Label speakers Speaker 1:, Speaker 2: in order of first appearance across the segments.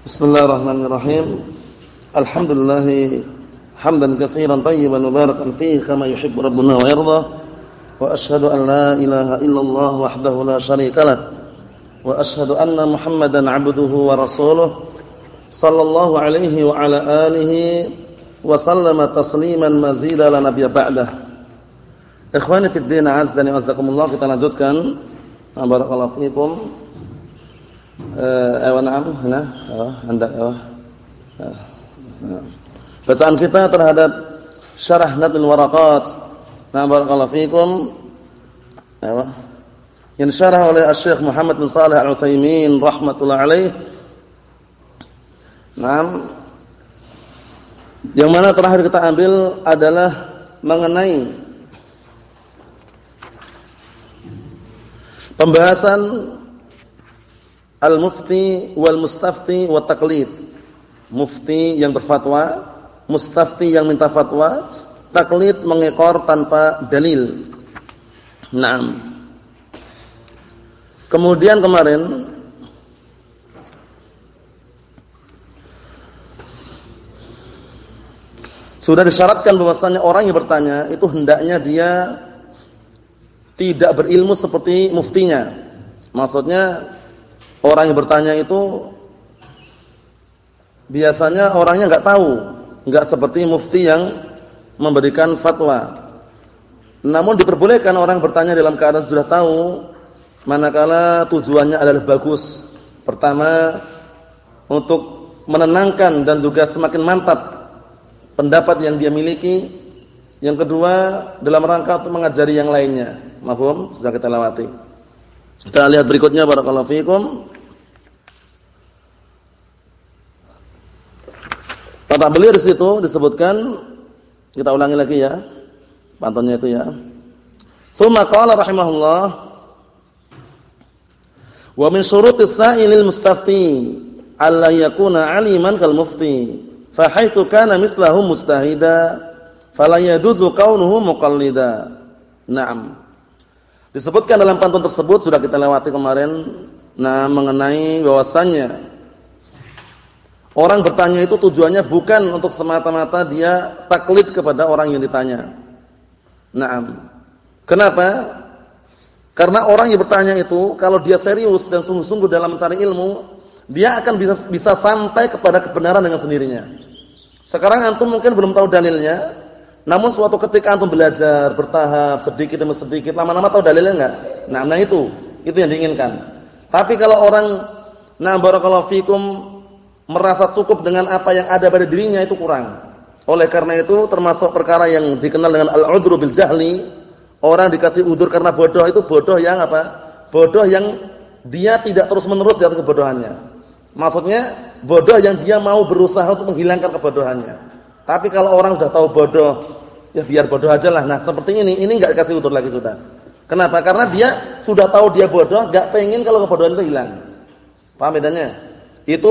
Speaker 1: Bismillahirrahmanirrahim. Alhamdulillah hamdan katsiran tayyiban mubarakan fihi kama yuhibbu rabbuna wa yarda. Wa ashhadu an la ilaha illallah wahdahu la syarika lah. Wa ashhadu anna Muhammadan 'abduhu wa rasuluh sallallahu alaihi wa ala alihi wa sallama tasliman mazida la nabiyya ba'dah. Ikhwani fid din, azza wa jazakumullah kita lanjutkan. Barakallahu fiikum. Eh, ayo na'am, nah, oh, hendak oh. Bacaan kita terhadap Syarah Nadul Waraqat. Nah, barakallahu fikum. Yang syarah oleh Syekh Muhammad bin Shalih Al-Utsaimin rahimatullah alaih. Nah, yang mana terakhir kita ambil adalah mengenai pembahasan Al-mufti wal mustafti wa taklid. Mufti yang berfatwa, mustafti yang minta fatwa, taklid mengekor tanpa dalil. Naam. Kemudian kemarin sudah disyaratkan bahwasanya orang yang bertanya itu hendaknya dia tidak berilmu seperti muftinya. Maksudnya Orang yang bertanya itu biasanya orangnya enggak tahu, enggak seperti mufti yang memberikan fatwa. Namun diperbolehkan orang bertanya dalam keadaan sudah tahu manakala tujuannya adalah bagus. Pertama, untuk menenangkan dan juga semakin mantap pendapat yang dia miliki. Yang kedua, dalam rangka untuk mengajari yang lainnya. Mafhum? Sudah kita lewati. Kita lihat berikutnya barakallahu fikum. Kata beliau di situ disebutkan kita ulangi lagi ya. Pantunnya itu ya. Tsumma qala rahimahullah wa min syurutis sa'ilil mustafti alla yakuna 'aliman kal mufti fa haitsu kana mislahu mustahida fala yajuzu kaunuhu muqallida. Naam. Disebutkan dalam pantun tersebut sudah kita lewati kemarin nah mengenai bahwasannya orang bertanya itu tujuannya bukan untuk semata-mata dia taklid kepada orang yang ditanya. Naam. Kenapa? Karena orang yang bertanya itu kalau dia serius dan sungguh-sungguh dalam mencari ilmu, dia akan bisa bisa sampai kepada kebenaran dengan sendirinya. Sekarang antum mungkin belum tahu dalilnya, namun suatu ketika antum belajar bertahap sedikit demi sedikit, lama-lama tahu dalilnya enggak? Nah, nah itu, itu yang diinginkan. Tapi kalau orang nah barakallahu fikum merasa cukup dengan apa yang ada pada dirinya itu kurang. Oleh karena itu termasuk perkara yang dikenal dengan al-udhru bil jahli, orang dikasih udur karena bodoh itu bodoh yang apa? Bodoh yang dia tidak terus-menerus atas kebodohannya. Maksudnya bodoh yang dia mau berusaha untuk menghilangkan kebodohannya. Tapi kalau orang sudah tahu bodoh, ya biar bodoh aja lah. Nah, seperti ini, ini enggak dikasih utur lagi sudah. Kenapa? Karena dia sudah tahu dia bodoh, enggak pengen kalau kebodohan itu hilang. Paham bedanya? Itu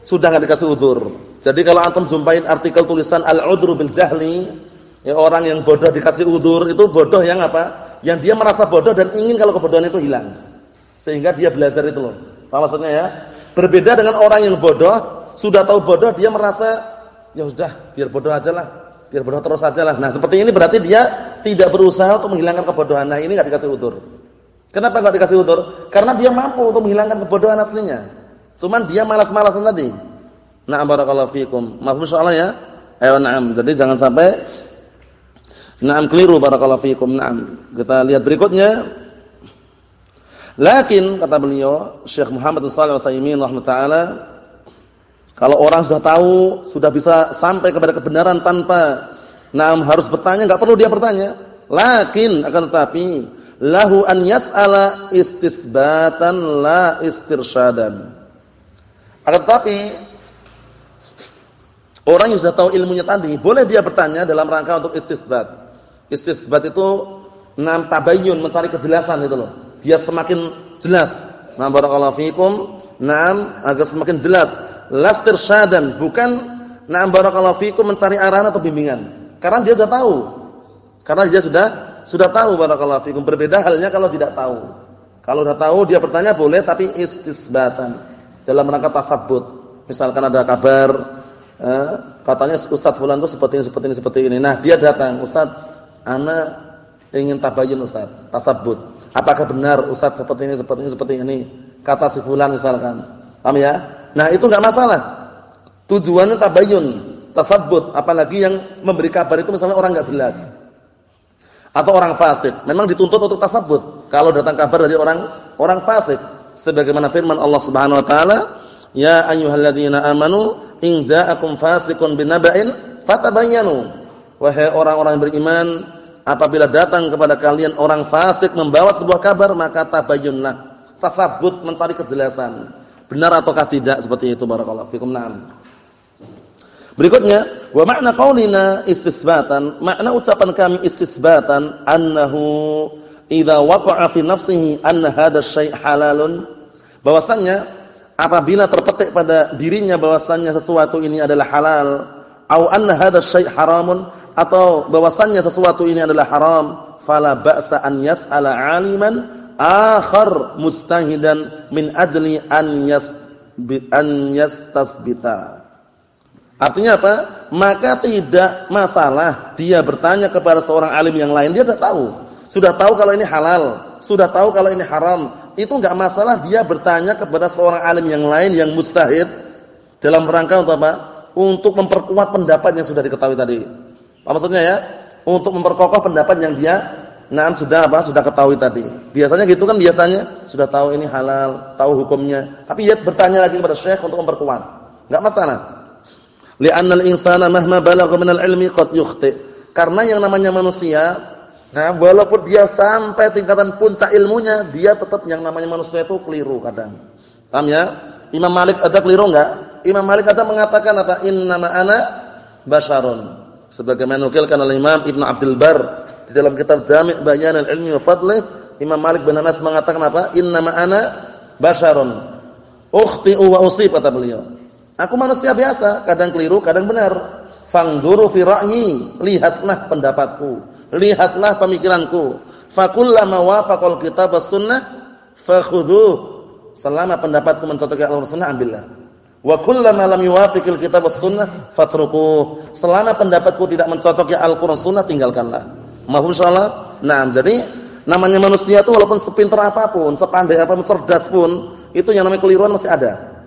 Speaker 1: sudah enggak dikasih utur. Jadi kalau antum jumpain artikel tulisan al-udru bil jahli, ya orang yang bodoh dikasih udur, itu bodoh yang apa? Yang dia merasa bodoh dan ingin kalau kebodohan itu hilang. Sehingga dia belajar itu loh. Paham maksudnya ya? Berbeda dengan orang yang bodoh, sudah tahu bodoh, dia merasa ya sudah, biar bodoh aja lah. Biar bodoh terus aja lah. Nah, seperti ini berarti dia tidak berusaha untuk menghilangkan kebodohan. Nah, ini enggak dikasih utur. Kenapa enggak dikasih utur? Karena dia mampu untuk menghilangkan kebodohan aslinya. Cuman dia malas-malasan tadi. Nah, barakallahu fikum. Maaf insyaallah ya. Ayo na'am. Jadi jangan sampai na'am keliru barakallahu fikum. Na'am. Kita lihat berikutnya. Lakin kata beliau Syekh Muhammad Shalih Al-Utsaimin rahimahullah kalau orang sudah tahu, sudah bisa sampai kepada kebenaran tanpa nam harus bertanya, enggak perlu dia bertanya. Lakin akan tetapi lahu an yas'ala istisbatan la istirsyadan. Akan tetapi orang yang sudah tahu ilmunya tadi, boleh dia bertanya dalam rangka untuk istisbat. Istisbat itu nam tabayyun, mencari kejelasan itu loh. Biar semakin jelas. Nah, barakallahu fikum. Naam, agar semakin jelas lastirsadan, bukan na'am barakallahu fikum mencari arahan atau bimbingan. Karena dia sudah tahu. Karena dia sudah sudah tahu barakallahu fikum. Berbeda halnya kalau tidak tahu. Kalau sudah tahu dia bertanya boleh tapi istisbatan dalam rangka tasabbut. Misalkan ada kabar eh, katanya Ustaz fulan itu seperti ini seperti ini seperti ini. Nah, dia datang, Ustaz, ana ingin tabayun Ustaz, tasabbut. Apakah benar Ustaz seperti ini seperti ini seperti ini? Kata si fulan misalkan. Paham ya? Nah, itu enggak masalah. Tujuannya tabayun, tasabbut, apalagi yang memberi kabar itu misalnya orang enggak jelas. Atau orang fasik. Memang dituntut untuk tasabbut kalau datang kabar dari orang orang fasik. Sebagaimana firman Allah Subhanahu wa taala, "Ya ayyuhalladzina amanu in ja'akum fasiqun binaba'in fatabayyanu." Wahai orang-orang yang beriman, apabila datang kepada kalian orang fasik membawa sebuah kabar, maka tabayyunlah. Tasabbut mencari kejelasan. Benar ataukah tidak seperti itu barakallahu fikum. Naam. Berikutnya, wa makna qaulina istisbatan, makna ucapan kami istisbatan annahu idza waqa'a fi nafsihi anna hadha syai' halalun bahwasanya apabila terpetik pada dirinya bahwasanya sesuatu ini adalah halal au anna hadha syai' haramun atau bahwasanya sesuatu ini adalah haram fala ba'sa an yas'ala 'aliman akhar mustahidan min ajli an yas an yastathbita Artinya apa? Maka tidak masalah dia bertanya kepada seorang alim yang lain, dia sudah tahu. Sudah tahu kalau ini halal, sudah tahu kalau ini haram. Itu enggak masalah dia bertanya kepada seorang alim yang lain yang mustahid dalam rangka untuk apa? Untuk memperkuat pendapat yang sudah diketahui tadi. Apa maksudnya ya? Untuk memperkokoh pendapat yang dia nah sudah apa? Sudah ketahui tadi. Biasanya gitu kan biasanya sudah tahu ini halal, tahu hukumnya, tapi dia bertanya lagi kepada syekh untuk memperkuat. Enggak masalah. Li'anna al-insana mahma balagha min al-ilmi qad yukhti. Karena yang namanya manusia, nah walaupun dia sampai tingkatan puncak ilmunya, dia tetap yang namanya manusia itu keliru kadang. Paham ya? Imam Malik ada keliru enggak? Imam Malik ada mengatakan apa? Innama ana basyarun. Sebagaimana nukilkan oleh Imam Ibnu Abdul Bar dalam kitab Jami' Bayan al-Ilmi wa Fadlih, Imam Malik bin Anas mengatakan apa? Innama ana basyarun. Ukhti'u wa usib kata beliau. Aku manusia biasa, kadang keliru, kadang benar. Fangduru fi ra'yi, lihatlah pendapatku, lihatlah pemikiranku. Fakullama wafaqal kitab was sunnah fakhudhuh. Selama pendapatku mencocoki Al-Qur'an sunnah ambillah. Wa kullama lam yuwafiqil kitab was sunnah fatrukuh. Selama pendapatku tidak mencocoki Al-Qur'an sunnah tinggalkanlah. Mahfum insyaallah. Nah, jadi namanya manusia itu walaupun sepintar apa pun, sepandai apa pun, cerdas pun, itu yang namanya keliruan masih ada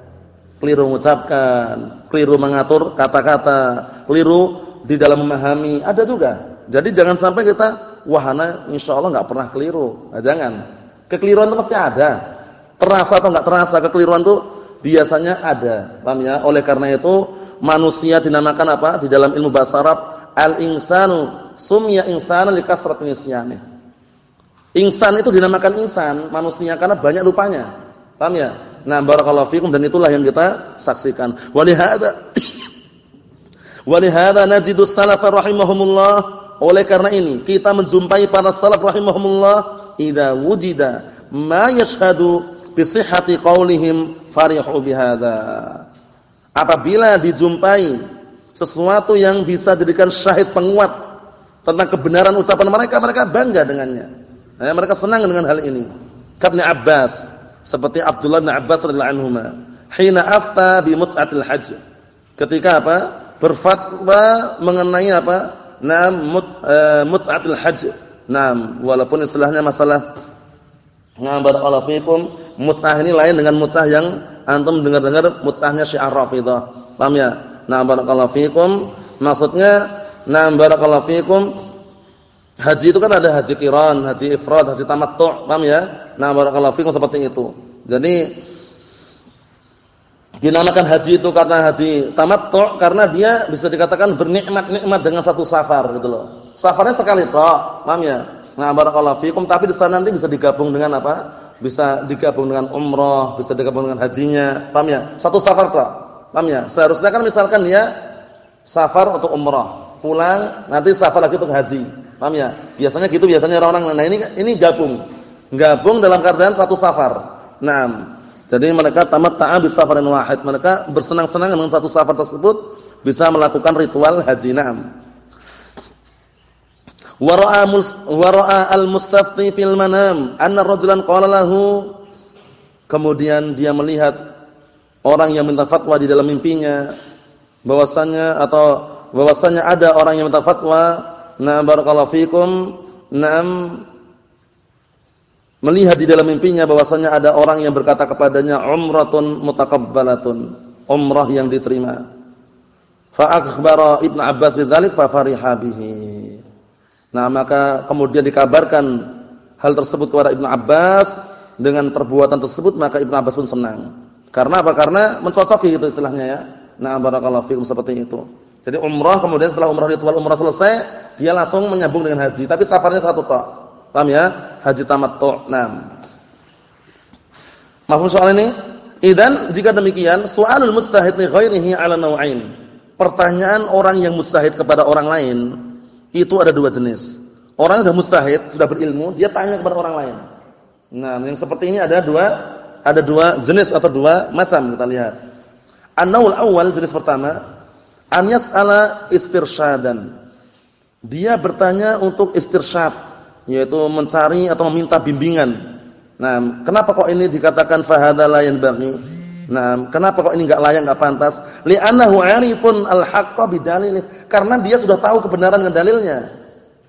Speaker 1: keliru mengucapkan, keliru mengatur kata-kata, keliru di dalam memahami, ada juga. Jadi jangan sampai kita wahana insyaallah enggak pernah keliru. Nah, jangan. Kekeliruan itu pasti ada. Terasa atau enggak terasa kekeliruan itu biasanya ada. Paham ya? Oleh karena itu manusia dinamakan apa? Di dalam ilmu bahasa Arab al-insanu sumya insanan li kasratin nisyani. Insan itu dinamakan insan, manusia karena banyak lupanya. Paham ya? Nah, barakallahu fikum dan itulah yang kita saksikan. Walihada Walihada najidu salaf rahimahumullah. Oleh karena ini kita menjumpai para salaf rahimahumullah idza wujida ma yashhadu bi sihhati qaulihim farihu bihadza. Apabila dijumpai sesuatu yang bisa jadikan syahid penguat tentang kebenaran ucapan mereka, mereka bangga dengannya. Nah, mereka senang dengan hal ini. Kabni Abbas seperti Abdullah bin Abbas radhiyallahu anhu hina afta bi mut'atil hajj. Ketika apa? Berfatwa mengenai apa? Nam mut, uh, mut'atil hajj. Nam walaupun istilahnya masalah ngabar Allah fikum. Mut'ah ini lain dengan mut'ah yang antum dengar-dengar mut'ahnya Syiah Rafidhah. Paham ya? Nah barakallahu fikum. Maksudnya nah barakallahu fikum haji itu kan ada haji qiran haji ifrad haji tamattu paham ya Nah, barakallahu fikum seperti itu. Jadi dinamakan haji itu karena haji tamattu karena dia bisa dikatakan bernikmat-nikmat dengan satu safar gitu loh. Safarnya sekali toh, paham ya? Nah, barakallahu fikum tapi di sana nanti bisa digabung dengan apa? Bisa digabung dengan umroh, bisa digabung dengan hajinya, paham ya? Satu safar toh. Paham ya? Seharusnya kan misalkan dia safar untuk umroh, pulang nanti safar lagi untuk haji. Paham ya? Biasanya gitu biasanya orang-orang nah ini ini gabung gabung dalam keadaan satu safar. Naam. Jadi mereka tamatta'a bis safarin wahid. Mereka bersenang-senang dengan satu safar tersebut bisa melakukan ritual haji. Naam. Wara'a wara'a al-mustafti fil manam anna rajulan qala lahu kemudian dia melihat orang yang minta fatwa di dalam mimpinya bahwasannya atau bahwasannya ada orang yang minta fatwa na barakallahu fikum. Na'am. Melihat di dalam mimpinya bahwasanya ada orang yang berkata kepadanya umratun mutakabbalatun. Umrah yang diterima. Fa akhbara ibnu abbas bidzalik fa fariha bihi. Nah maka kemudian dikabarkan hal tersebut kepada ibnu abbas. Dengan perbuatan tersebut maka ibnu abbas pun senang. Karena apa? Karena mencocoki itu istilahnya ya. Nah barakallahu fikum seperti itu jadi umrah kemudian setelah umrah ritual umrah selesai dia langsung menyambung dengan haji tapi safarnya satu tok Paham ya? Haji tamattu'. Naam. Mahfum soal ini? Idan jika demikian, soalul mustahid li ghairihi 'ala naw'ain. Pertanyaan orang yang mustahid kepada orang lain itu ada dua jenis. Orang yang sudah mustahid, sudah berilmu, dia tanya kepada orang lain. Nah, yang seperti ini ada dua ada dua jenis atau dua macam kita lihat. An-naul awal jenis pertama, an yas'ala istirsyadan. Dia bertanya untuk istirsyad yaitu mencari atau meminta bimbingan. Nah, kenapa kok ini dikatakan fahada la yanbaghi? Nah, kenapa kok ini enggak layak, enggak pantas? Li'annahu 'arifun al-haqqa bidalilih. Karena dia sudah tahu kebenaran dengan dalilnya.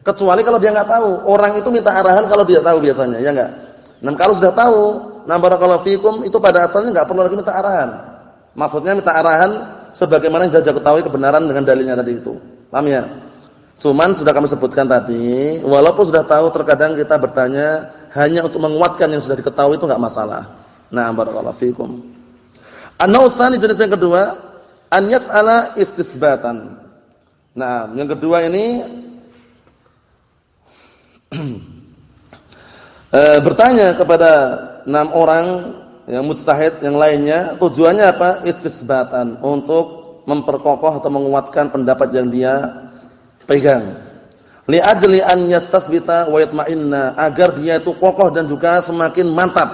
Speaker 1: Kecuali kalau dia enggak tahu. Orang itu minta arahan kalau dia tahu biasanya, ya enggak? Nah, kalau sudah tahu, nah barakallahu fikum itu pada asalnya enggak perlu lagi minta arahan. Maksudnya minta arahan sebagaimana yang sudah ketahui kebenaran dengan dalilnya tadi itu. Paham ya? Cuman sudah kami sebutkan tadi, walaupun sudah tahu terkadang kita bertanya hanya untuk menguatkan yang sudah diketahui itu enggak masalah. Nah, barakallahu fikum. An-nausani jenis yang kedua, an yas'ala istisbatan. Nah, yang kedua ini e, bertanya kepada enam orang yang mustahid yang lainnya, tujuannya apa? Istisbatan, untuk memperkokoh atau menguatkan pendapat yang dia pegang. Li ajli an yastathbita wa yatma'inna agar dia itu kokoh dan juga semakin mantap.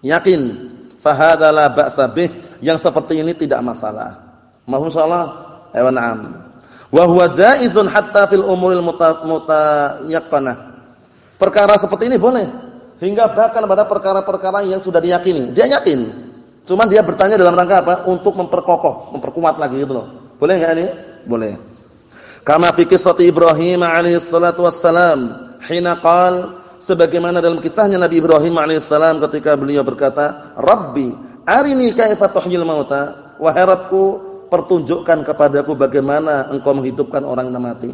Speaker 1: Yakin. Fa hadza la ba'sa bih yang seperti ini tidak masalah. Mahum insyaallah. Ayo na'am. Wa huwa jaizun hatta fil umuril mutayaqqanah. Perkara seperti ini boleh hingga bahkan pada perkara-perkara yang sudah diyakini. Dia yakin. Cuma dia bertanya dalam rangka apa? Untuk memperkokoh, memperkuat lagi gitu loh. Boleh enggak ini? Boleh. Kama fi kisah Ibrahim alaihi salatu wassalam, hina qal sebagaimana dalam kisahnya Nabi Ibrahim alaihissalam ketika beliau berkata, "Rabbi, arini kaifa tuhyil mauta." Wahai Rabbku, pertunjukkan kepadaku bagaimana engkau menghidupkan orang yang mati.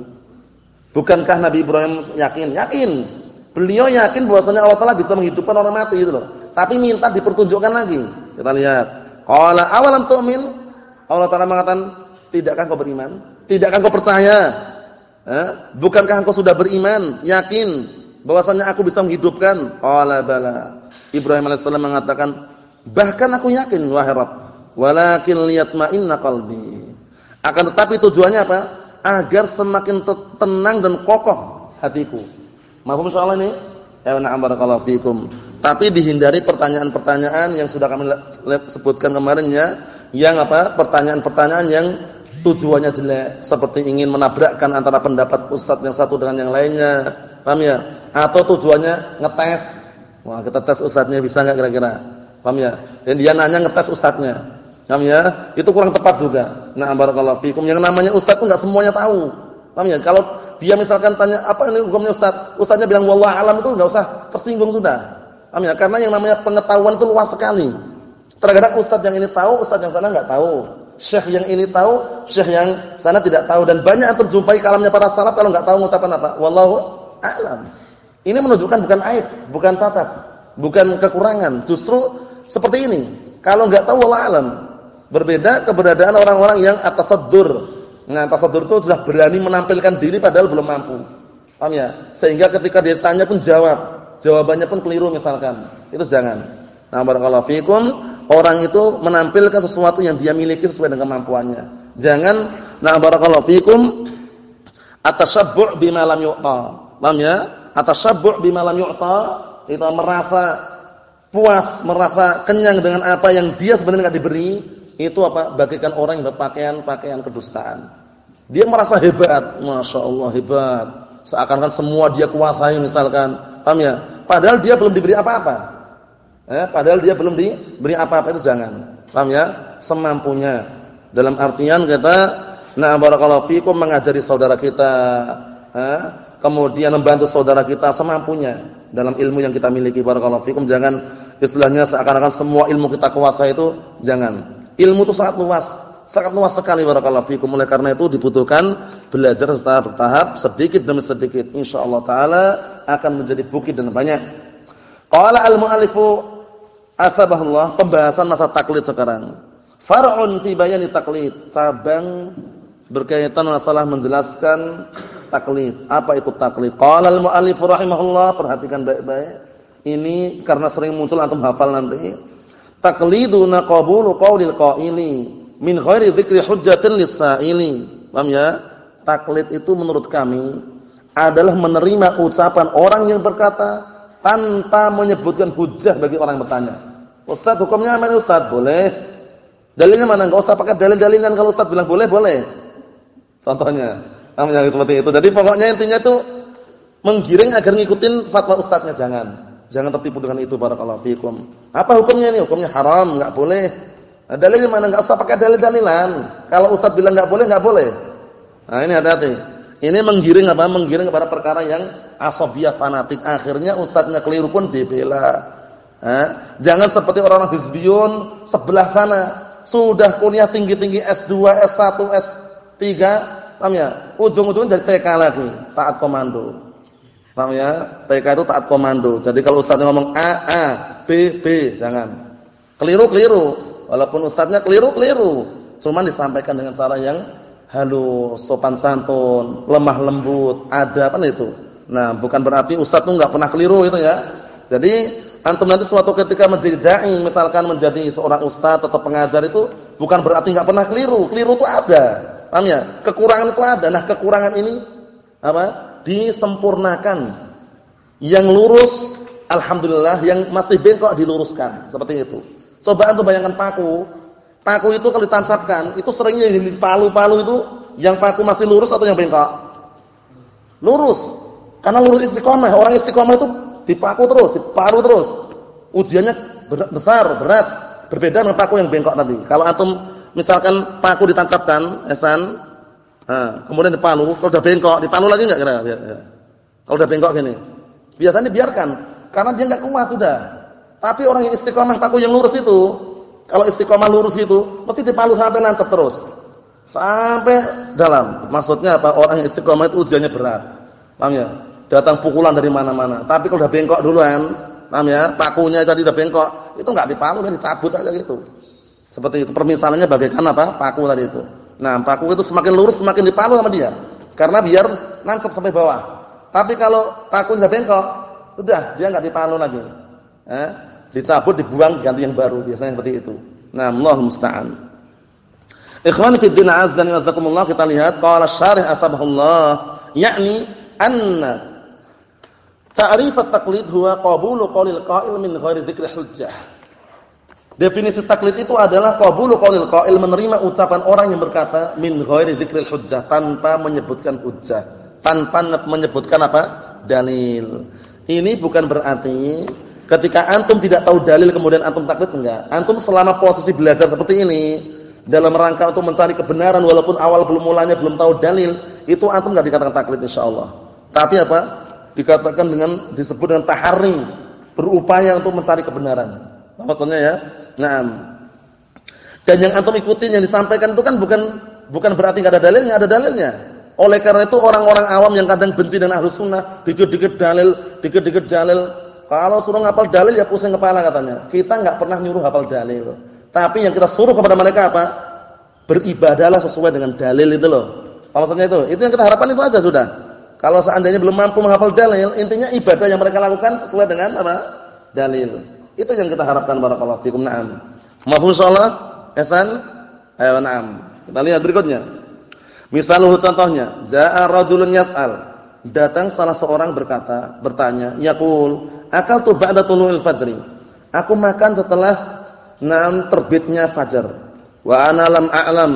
Speaker 1: Bukankah Nabi Ibrahim yakin? Yakin. Beliau yakin bahwasanya Allah Taala bisa menghidupkan orang mati itu loh. Tapi minta dipertunjukkan lagi. Kita lihat. Qala awalam tu'min? Allah Taala mengatakan, "Tidakkah kau beriman?" Tidakkah engkau percaya? Eh? Bukankah engkau sudah beriman, yakin bahwasanya aku bisa menghidupkan? Qala bala. Ibrahim alaihissalam mengatakan, bahkan aku yakin wahai Rabb, walakin liyatma'inna qalbi. Akan tetapi tujuannya apa? Agar semakin tenang dan kokoh hatiku. Mahfum soal ini? Ya na'am barakallahu fikum. Tapi dihindari pertanyaan-pertanyaan yang sudah kami sebutkan kemarin ya, yang apa? Pertanyaan-pertanyaan yang tujuannya jelek seperti ingin menabrakkan antara pendapat ustadz yang satu dengan yang lainnya. Paham ya? Atau tujuannya ngetes. Wah kita tes ustadznya bisa enggak kira-kira? Paham ya? Dan dia nanya ngetes ustadznya. Paham ya? Itu kurang tepat juga. Nah barakallahu fikum. Yang namanya ustadz itu enggak semuanya tahu paham ya kalau dia misalkan tanya apa ini hukumnya ustadz ustadznya bilang wallahu alam itu enggak usah tersinggung sudah paham ya karena yang namanya pengetahuan itu luas sekali terkadang ustadz yang ini tahu ustadz yang sana enggak tahu syekh yang ini tahu, syekh yang sana tidak tahu dan banyak yang terjumpai kalamnya para salaf kalau enggak tahu mengucapkan apa. Wallahu a'lam. Ini menunjukkan bukan aib, bukan cacat, bukan kekurangan, justru seperti ini. Kalau enggak tahu wallahu a'lam. Berbeda keberadaan orang-orang yang atasaddur. Nah, tasaddur itu sudah berani menampilkan diri padahal belum mampu. Paham ya? Sehingga ketika dia tanya pun jawab, jawabannya pun keliru misalkan. Itu jangan. Nah, barakallahu fikum orang itu menampilkan sesuatu yang dia miliki sesuai dengan kemampuannya. Jangan na barakallahu fikum atasabbu' bima lam yu'ta. Paham ya? Atasabbu' bima lam yu'ta itu merasa puas, merasa kenyang dengan apa yang dia sebenarnya enggak diberi, itu apa? Bagikan orang yang berpakaian pakaian kedustaan. Dia merasa hebat, Masya Allah hebat. Seakan-akan semua dia kuasai misalkan. Paham ya? Padahal dia belum diberi apa-apa. Eh, padahal dia belum diberi apa-apa itu jangan. Paham ya? Semampunya. Dalam artian kita nah barakallahu fikum mengajari saudara kita, ha? kemudian membantu saudara kita semampunya dalam ilmu yang kita miliki barakallahu fikum. Jangan istilahnya seakan-akan semua ilmu kita kuasai itu jangan. Ilmu itu sangat luas, sangat luas sekali barakallahu fikum. Oleh karena itu dibutuhkan belajar secara bertahap sedikit demi sedikit. Insyaallah taala akan menjadi bukit dan banyak. Qala al-muallifu asbahullah pembahasan masa taklid sekarang. Far'un fi bayani taklid, cabang berkaitan masalah menjelaskan taklid. Apa itu taklid? Qala al-mu'allif rahimahullah, perhatikan baik-baik. Ini karena sering muncul antum hafal nanti. Takliduna qabulu qaulil qaili min ghairi dzikri hujjatin lis-sa'ili. Paham ya? Taklid itu menurut kami adalah menerima ucapan orang yang berkata tanpa menyebutkan hujjah bagi orang bertanya. Ustaz, hukumnya mana Ustaz? Boleh. Dalilnya mana? Enggak usah pakai dalil-dalilan kalau Ustaz bilang boleh, boleh. Contohnya, namanya seperti itu. Jadi pokoknya intinya itu menggiring agar ngikutin fatwa ustaznya jangan. Jangan tertipu dengan itu barakallahu fikum. Apa hukumnya ini? Hukumnya haram, enggak boleh. Nah, dalilnya mana? Enggak usah pakai dalil-dalilan. Kalau ustaz bilang enggak boleh, enggak boleh. Nah, ini hati-hati. Ini menggiring apa? Menggiring kepada perkara yang asabiyah fanatik. Akhirnya ustaznya keliru pun dibela. Nah, jangan seperti orang-orang hizbiyun sebelah sana sudah kuliah tinggi-tinggi S2, S1, S3, paham ya? Ujung-ujungnya dari TK lagi, taat komando. Paham ya? TK itu taat komando. Jadi kalau ustaznya ngomong A, A, B, B, jangan. Keliru-keliru. Walaupun ustaznya keliru-keliru, cuman disampaikan dengan cara yang halus, sopan santun, lemah lembut, ada apa itu. Nah, bukan berarti ustaz tuh enggak pernah keliru itu ya. Jadi Antum nanti suatu ketika menjadi dai, misalkan menjadi seorang ustaz atau pengajar itu bukan berarti enggak pernah keliru. Keliru itu ada. Paham ya? Kekurangan itu ada. Nah, kekurangan ini apa? Disempurnakan. Yang lurus alhamdulillah, yang masih bengkok diluruskan. Seperti itu. Coba antum bayangkan paku. Paku itu kalau ditancapkan, itu seringnya di palu-palu itu yang paku masih lurus atau yang bengkok? Lurus. Karena lurus istiqomah. Orang istiqomah itu dipaku terus, diparu terus. Ujiannya besar, berat, berbeda dengan paku yang bengkok tadi. Kalau antum misalkan paku ditancapkan, esan, nah, kemudian dipalu, kalau udah bengkok, dipalu lagi enggak kira? Ya, ya. Kalau udah bengkok gini. Biasanya dibiarkan karena dia enggak kuat sudah. Tapi orang yang istiqomah paku yang lurus itu, kalau istiqomah lurus itu, mesti dipalu sampai nancap terus. Sampai dalam. Maksudnya apa? Orang yang istiqomah itu ujiannya berat. Paham ya? datang pukulan dari mana-mana. Tapi kalau udah bengkok duluan, paham ya? Pakunya tadi udah bengkok, itu enggak dipalu, dicabut aja gitu. Seperti itu. Permisalannya bagaikan apa? Paku tadi itu. Nah, paku itu semakin lurus semakin dipalu sama dia. Karena biar nancap sampai bawah. Tapi kalau paku udah bengkok, udah dia enggak dipalu lagi. Eh? Dicabut, dibuang, ganti yang baru. Biasanya seperti itu. Nah, Allah musta'an. Ikhwan fi din wa jalla kita lihat qala syarih asbahullah yakni anna Ta'rif at-taqlid huwa qabulu qaulil qa'il min ghairi dzikri hujjah. Definisi taklid itu adalah qabulu qaulil qa'il menerima ucapan orang yang berkata min ghairi dzikril hujjah tanpa menyebutkan hujjah, tanpa menyebutkan apa? dalil. Ini bukan berarti ketika antum tidak tahu dalil kemudian antum taklid enggak. Antum selama posisi belajar seperti ini dalam rangka untuk mencari kebenaran walaupun awal belum mulanya belum tahu dalil, itu antum enggak dikatakan taklid insyaallah. Tapi apa? dikatakan dengan disebut dengan tahari, berupaya untuk mencari kebenaran. Maksudnya ya. Nah, dan yang antum ikutin yang disampaikan itu kan bukan bukan berarti enggak ada dalilnya, ada dalilnya. Oleh karena itu orang-orang awam yang kadang benci dengan ahlus sunnah, dikit-dikit dalil, dikit-dikit dalil. Kalau suruh ngapal dalil ya pusing kepala katanya. Kita enggak pernah nyuruh hafal dalil. Tapi yang kita suruh kepada mereka apa? Beribadahlah sesuai dengan dalil itu loh. Maksudnya itu. Itu yang kita harapkan itu aja sudah. Kalau seandainya belum mampu menghafal dalil, intinya ibadah yang mereka lakukan sesuai dengan apa? Dalil. Itu yang kita harapkan barakallahu fikum. Naam. Mafhum insyaallah? Hasan? Ayo na'am. Kita lihat berikutnya. Misaluhu contohnya, jaa rajulun yas'al. Datang salah seorang berkata, bertanya, yaqul, akaltu ba'da tulu'il fajri. Aku makan setelah nam terbitnya fajar. Wa ana lam a'lam.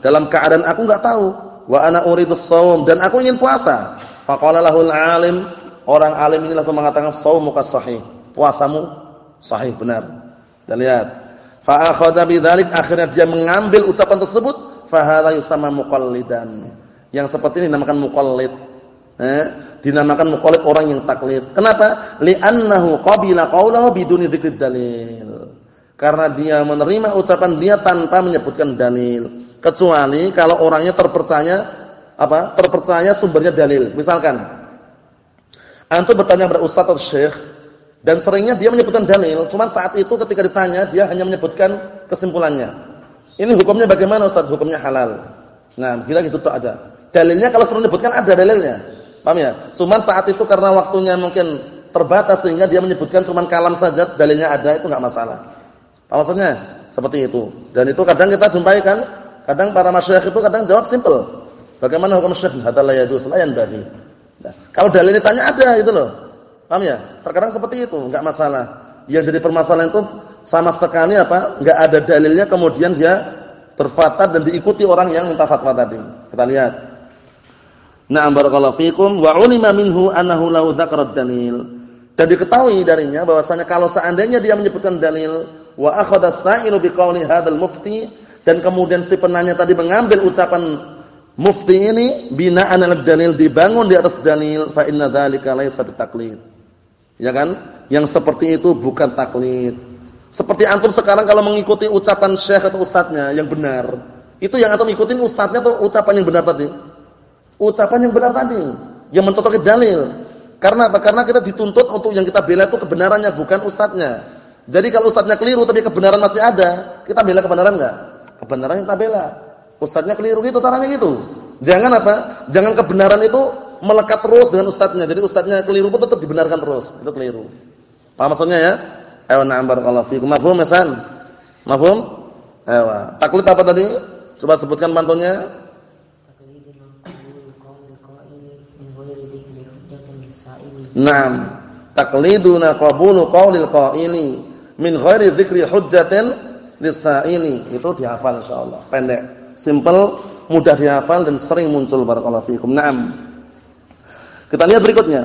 Speaker 1: Dalam keadaan aku enggak tahu. Wa ana uridus shaum dan aku ingin puasa. Faqala lahul alim, orang alim ini langsung mengatakan saumuka sahih. Puasamu sahih benar. Dan lihat. Fa akhadha bidzalik akhirnya dia mengambil ucapan tersebut fa hadza yusamma muqallidan. Yang seperti ini dinamakan muqallid. Eh, dinamakan muqallid orang yang taklid. Kenapa? Li'annahu qabila qawlahu biduni dzikrid dalil. Karena dia menerima ucapan dia tanpa menyebutkan dalil. Kecuali kalau orangnya terpercaya apa? Terpercaya sumbernya dalil. Misalkan antum bertanya kepada ustaz atau syekh dan seringnya dia menyebutkan dalil, cuman saat itu ketika ditanya dia hanya menyebutkan kesimpulannya. Ini hukumnya bagaimana Ustaz? Hukumnya halal. Nah, kita gitu tuh aja. Dalilnya kalau sering menyebutkan ada dalilnya. Paham ya? Cuman saat itu karena waktunya mungkin terbatas sehingga dia menyebutkan cuman kalam saja, dalilnya ada itu enggak masalah. Apa maksudnya? Seperti itu. Dan itu kadang kita jumpai kan, kadang para masyayikh itu kadang jawab simple. Bagaimana hukum syekh? Hadza la yajuz la yanbaghi. Nah, kalau dalil ditanya ada itu loh. Paham ya? Terkadang seperti itu, enggak masalah. Yang jadi permasalahan itu sama sekali apa? Enggak ada dalilnya kemudian dia terfatat dan diikuti orang yang minta fatwa tadi. Kita lihat. Na'am barakallahu fikum wa ulima minhu annahu lau dzakara dalil. Dan diketahui darinya bahwasanya kalau seandainya dia menyebutkan dalil wa akhadha as-sa'ilu biqauli hadzal mufti dan kemudian si penanya tadi mengambil ucapan mufti ini bina'an 'ala dalil dibangun di atas dalil fa inna dzalika laysa bitaqlid. Ya kan? Yang seperti itu bukan taklid. Seperti antum sekarang kalau mengikuti ucapan syekh atau ustadznya yang benar, itu yang antum ikutin ustadznya atau ucapan yang benar tadi? Ucapan yang benar tadi, yang mencocoki dalil. Karena apa? Karena kita dituntut untuk yang kita bela itu kebenarannya bukan ustadznya. Jadi kalau ustadznya keliru tapi kebenaran masih ada, kita bela kebenaran enggak? Kebenaran yang kita bela. Ustadznya keliru gitu caranya gitu. Jangan apa? Jangan kebenaran itu melekat terus dengan ustadznya. Jadi ustadznya keliru pun tetap dibenarkan terus. Itu keliru. Paham maksudnya ya? Ayo na'am barakallahu fikum. Mafhum ya, San? Mafhum? Ayo. Taklid apa tadi? Coba sebutkan pantunnya. Naam. Taqliduna qabulu qaulil qaili min ghairi dzikri hujjatin lisaili. Itu dihafal insyaallah. Pendek, simple, mudah dihafal dan sering muncul barakallahu fikum. Naam. Kita lihat berikutnya.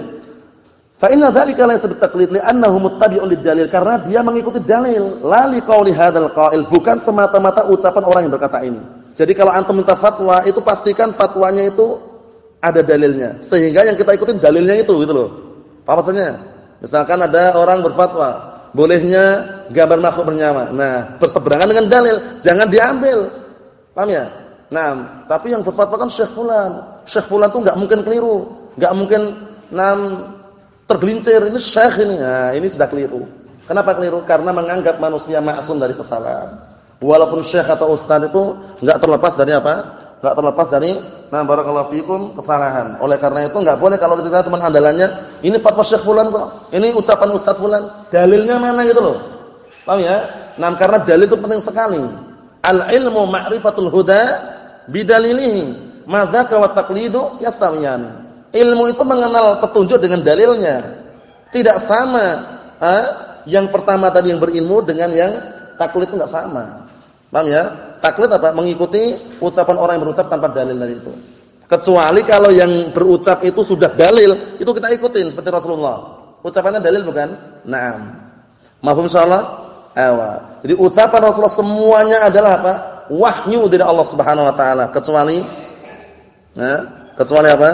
Speaker 1: Fa inna dzalika laysa bitaqlid li'annahu muttabi'un lid-dalil karena dia mengikuti dalil, la liqauli hadzal qail, bukan semata-mata ucapan orang yang berkata ini. Jadi kalau antum minta fatwa, itu pastikan fatwanya itu ada dalilnya. Sehingga yang kita ikutin dalilnya itu gitu loh. Apa maksudnya? Misalkan ada orang berfatwa, bolehnya gambar makhluk bernyawa. Nah, berseberangan dengan dalil, jangan diambil. Paham ya? Nah, tapi yang berfatwa kan Syekh fulan. Syekh fulan tuh enggak mungkin keliru Enggak mungkin nam tergelincir ini syekh ini. Nah, ini sudah keliru. Kenapa keliru? Karena menganggap manusia maksum dari kesalahan. Walaupun syekh atau ustaz itu enggak terlepas dari apa? Enggak terlepas dari nah barakallahu fikum kesalahan. Oleh karena itu enggak boleh kalau kita teman andalannya ini fatwa syekh fulan kok. Ini ucapan ustaz fulan. Dalilnya mana gitu loh. Paham ya? Nah, karena dalil itu penting sekali. Al ilmu ma'rifatul huda bidalilihi. Madzaka wa taqlidu yastawiyani. Ilmu itu mengenal petunjuk dengan dalilnya. Tidak sama. Ha? Yang pertama tadi yang berilmu dengan yang taklid itu enggak sama. Paham ya? Taklid apa? Mengikuti ucapan orang yang berucap tanpa dalil dari itu. Kecuali kalau yang berucap itu sudah dalil, itu kita ikutin seperti Rasulullah. Ucapannya dalil bukan? Naam. Mafhum insyaallah? Ewa. Jadi ucapan Rasulullah semuanya adalah apa? Wahyu dari Allah Subhanahu wa taala, kecuali ya, kecuali apa?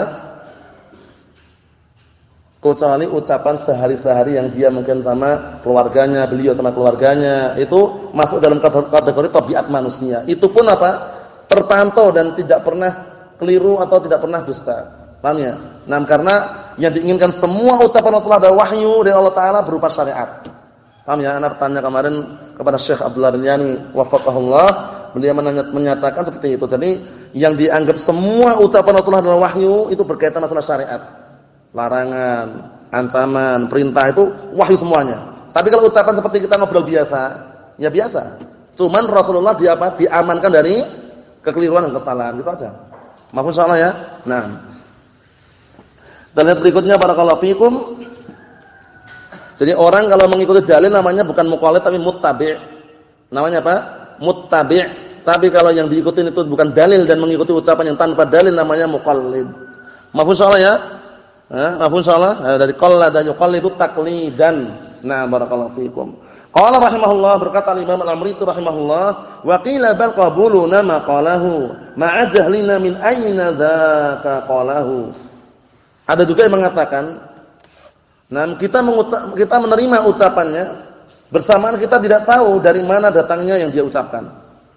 Speaker 1: Kecuali ucapan sehari-sehari yang dia mungkin sama keluarganya, beliau sama keluarganya, itu masuk dalam kategori tabiat manusia. Itu pun apa? terpantau dan tidak pernah keliru atau tidak pernah dusta. Paham ya? Nah, karena yang diinginkan semua ucapan Rasulullah adalah wahyu dari Allah taala berupa syariat. Paham ya? Anak bertanya kemarin kepada Syekh Abdullah Rinyani wafaqahullah, beliau menyatakan seperti itu. Jadi, yang dianggap semua ucapan Rasulullah adalah wahyu itu berkaitan masalah syariat larangan, ancaman, perintah itu wahyu semuanya. Tapi kalau ucapan seperti kita ngobrol biasa, ya biasa. Cuman Rasulullah dia apa? Diamankan dari kekeliruan dan kesalahan gitu aja. Maafun salah ya. Nah. Dan lihat berikutnya barakallahu fikum. Jadi orang kalau mengikuti dalil namanya bukan muqallid tapi muttabi'. Namanya apa? Muttabi'. Tapi kalau yang diikuti itu bukan dalil dan mengikuti ucapan yang tanpa dalil namanya muqallid. Maafun salah ya. Eh, apa salah? Eh, dari qalla dan yuqallidu taqlidan. Nah, barakallahu fikum. Qala rahimahullah berkata Imam Al-Amri rahimahullah wa qila bal qabuluna ma qalahu ma'a jahlina min ayna dzaka qalahu. Ada juga yang mengatakan nah kita kita menerima ucapannya bersamaan kita tidak tahu dari mana datangnya yang dia ucapkan.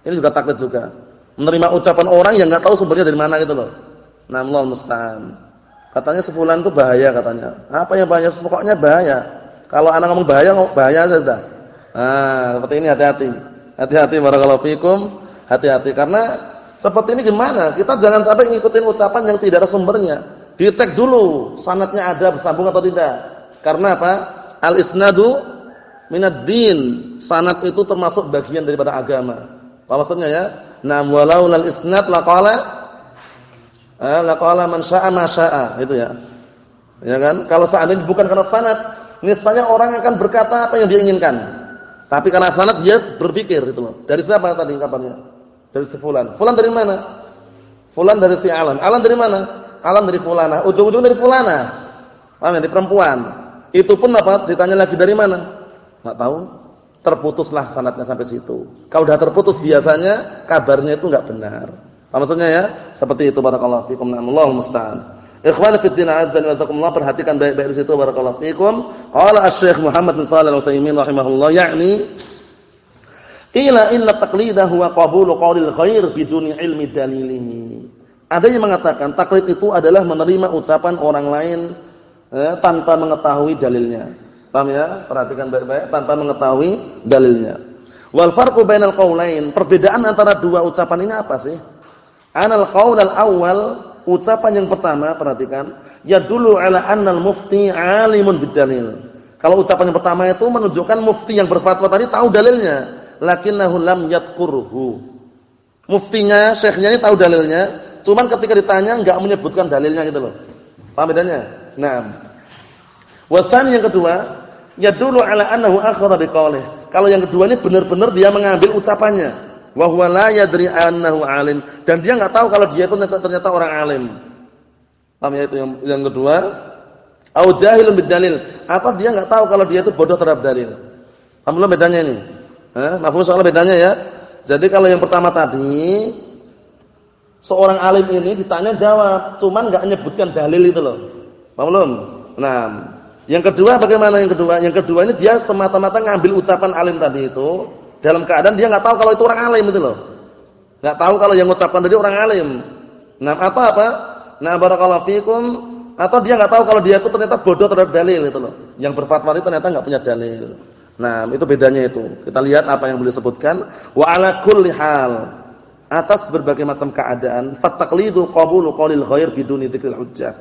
Speaker 1: Ini juga takut juga. Menerima ucapan orang yang enggak tahu sumbernya dari mana gitu loh. Nah, Allah musta'an. Katanya sebulan itu bahaya katanya. Apa yang bahaya? Pokoknya bahaya. Kalau anak ngomong bahaya, bahaya saja. Nah, seperti ini hati-hati. Hati-hati barakallahu fikum. Hati-hati karena seperti ini gimana? Kita jangan sampai ngikutin ucapan yang tidak ada sumbernya. Dicek dulu sanatnya ada bersambung atau tidak. Karena apa? Al-isnadu minad din. Sanad itu termasuk bagian daripada agama. Apa maksudnya ya? Nam walau lal isnad laqala eh, laqala man syaa'a ma syaa'a, itu ya. Ya kan? Kalau seandainya bukan karena sanad, niscaya orang akan berkata apa yang dia inginkan. Tapi karena sanad dia berpikir itu loh. Dari siapa tadi kabarnya? Dari si fulan. Fulan dari mana? Fulan dari si Alan. Alan dari mana? Alan dari fulana. Ujung-ujung dari fulana. Paham ya? Dari perempuan. Itu pun apa? Ditanya lagi dari mana? Enggak tahu. Terputuslah sanadnya sampai situ. Kalau sudah terputus biasanya kabarnya itu enggak benar. Apa maksudnya ya? Seperti itu barakallahu fikum. Allahu musta'an. Ikhwan fi din azza wa jazakumullah perhatikan baik-baik di situ barakallahu fikum. Qala Asy-Syaikh Muhammad bin Shalih Al-Utsaimin rahimahullah yakni qila inna taqlida huwa qabulu qaulil khair biduni ilmi dalilihi. Ada yang mengatakan taklid itu adalah menerima ucapan orang lain eh, tanpa mengetahui dalilnya. Paham ya? Perhatikan baik-baik tanpa mengetahui dalilnya. Wal farqu bainal qaulain, perbedaan antara dua ucapan ini apa sih? Anal qaul al-awwal Ucapan yang pertama perhatikan, ya dulu ala annal mufti alimun bidalil. Kalau ucapan yang pertama itu menunjukkan mufti yang berfatwa tadi tahu dalilnya, lakinnahu lam yadhkurhu. Muftinya, syekhnya ini tahu dalilnya, cuman ketika ditanya enggak menyebutkan dalilnya gitu loh. Paham bedanya? Nah. Wasan yang kedua, ya dulu ala annahu akhara biqaulih. Kalau yang kedua ini benar-benar dia mengambil ucapannya wa huwa la yadri alim dan dia enggak tahu kalau dia itu ternyata, orang alim. Paham ya itu yang yang kedua? Au jahilun bidalil atau dia enggak tahu kalau dia itu bodoh terhadap dalil. Paham belum bedanya ini? Eh, mafhum soal bedanya ya. Jadi kalau yang pertama tadi seorang alim ini ditanya jawab, cuman enggak menyebutkan dalil itu loh. Paham belum? Nah, yang kedua bagaimana yang kedua? Yang kedua ini dia semata-mata ngambil ucapan alim tadi itu dalam keadaan dia nggak tahu kalau itu orang alim itu loh. Nggak tahu kalau yang mengucapkan tadi orang alim. Nah, atau apa? Nah, barakallahu fikum atau dia nggak tahu kalau dia itu ternyata bodoh terhadap dalil itu loh. Yang berfatwa itu ternyata nggak punya dalil. Nah, itu bedanya itu. Kita lihat apa yang beliau sebutkan. Wa ala kulli hal atas berbagai macam keadaan fattaqlidu qabulu qaulil ghair biduni dzikril hujjah.